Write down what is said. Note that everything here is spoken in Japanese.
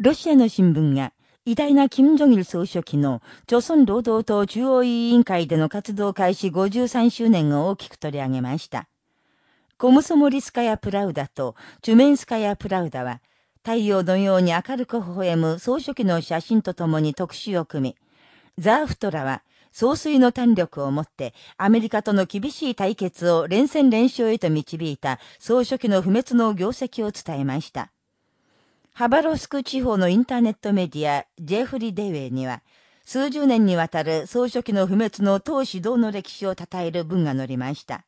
ロシアの新聞が、偉大な金正日総書記の、朝鮮労働党中央委員会での活動開始53周年を大きく取り上げました。コムソモリスカヤ・プラウダとチュメンスカヤ・プラウダは、太陽のように明るく微笑む総書記の写真とともに特集を組み、ザーフトラは、総帥の胆力をもって、アメリカとの厳しい対決を連戦連勝へと導いた総書記の不滅の業績を伝えました。ハバロスク地方のインターネットメディア、ジェフリー・デウェイには、数十年にわたる総書記の不滅の党指導の歴史を称える文が載りました。